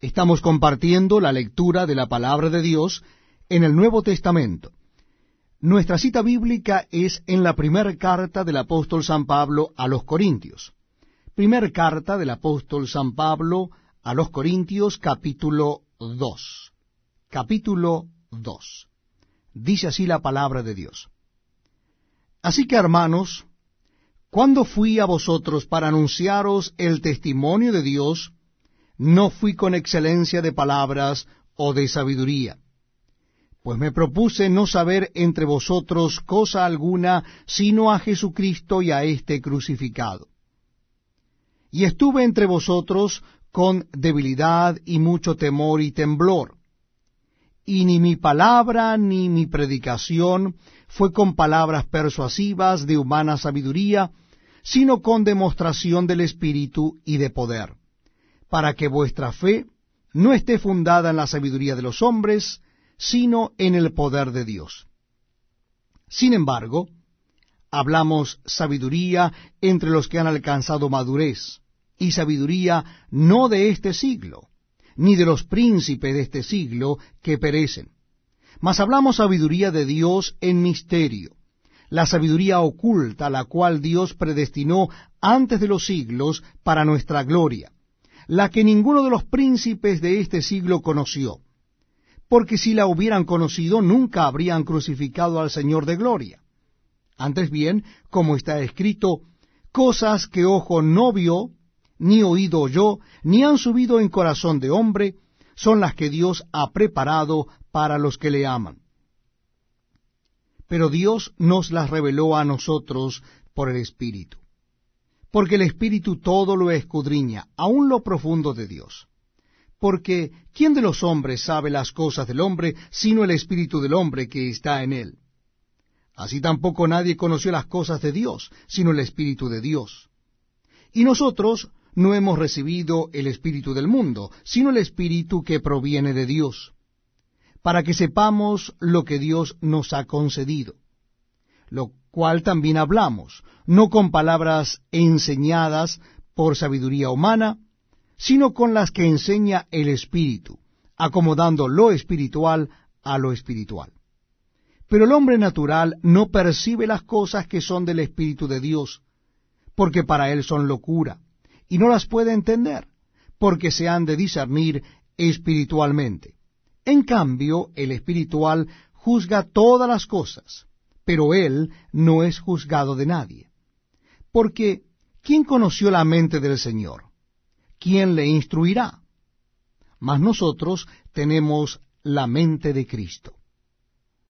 Estamos compartiendo la lectura de la palabra de Dios en el Nuevo Testamento. Nuestra cita bíblica es en la primera carta del apóstol San Pablo a los Corintios. Primer carta del apóstol San Pablo a los Corintios capítulo 2. Capítulo 2. Dice así la palabra de Dios. Así que hermanos, cuando fui a vosotros para anunciaros el testimonio de Dios, no fui con excelencia de palabras o de sabiduría, pues me propuse no saber entre vosotros cosa alguna sino a Jesucristo y a éste crucificado. Y estuve entre vosotros con debilidad y mucho temor y temblor. Y ni mi palabra ni mi predicación fue con palabras persuasivas de humana sabiduría, sino con demostración del Espíritu y de poder para que vuestra fe no esté fundada en la sabiduría de los hombres, sino en el poder de Dios. Sin embargo, hablamos sabiduría entre los que han alcanzado madurez, y sabiduría no de este siglo, ni de los príncipes de este siglo que perecen, mas hablamos sabiduría de Dios en misterio, la sabiduría oculta, la cual Dios predestinó antes de los siglos para nuestra gloria la que ninguno de los príncipes de este siglo conoció, porque si la hubieran conocido nunca habrían crucificado al Señor de gloria. Antes bien, como está escrito, cosas que ojo no vio, ni oído oyó, ni han subido en corazón de hombre, son las que Dios ha preparado para los que le aman. Pero Dios nos las reveló a nosotros por el Espíritu porque el Espíritu todo lo escudriña, aun lo profundo de Dios. Porque ¿quién de los hombres sabe las cosas del hombre, sino el Espíritu del hombre que está en él? Así tampoco nadie conoció las cosas de Dios, sino el Espíritu de Dios. Y nosotros no hemos recibido el Espíritu del mundo, sino el Espíritu que proviene de Dios, para que sepamos lo que Dios nos ha concedido, lo cual también hablamos, no con palabras enseñadas por sabiduría humana, sino con las que enseña el Espíritu, acomodando lo espiritual a lo espiritual. Pero el hombre natural no percibe las cosas que son del Espíritu de Dios, porque para él son locura, y no las puede entender, porque se han de discernir espiritualmente. En cambio, el espiritual juzga todas las cosas, pero él no es juzgado de nadie. Porque, ¿quién conoció la mente del Señor? ¿Quién le instruirá? Mas nosotros tenemos la mente de Cristo.